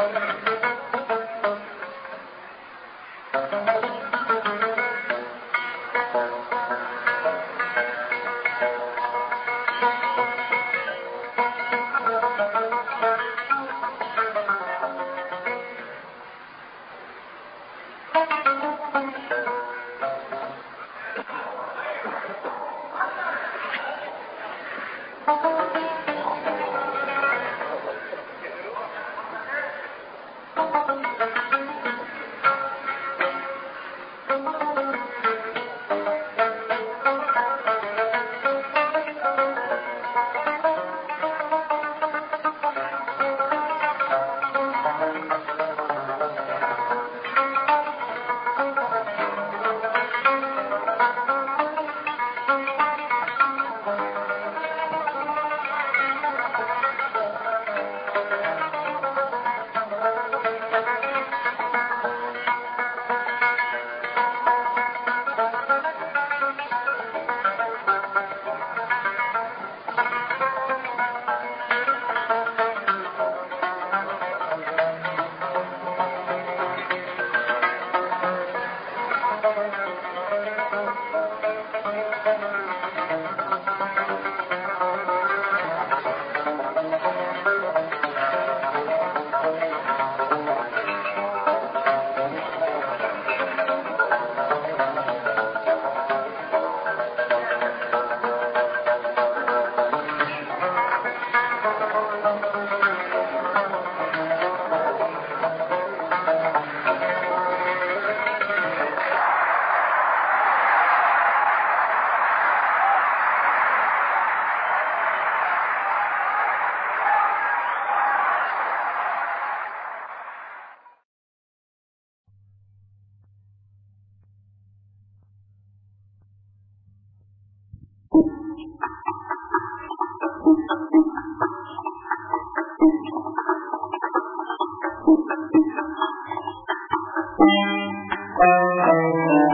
Thank you.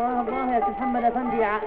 الله الله يا سي محمد أفندي يا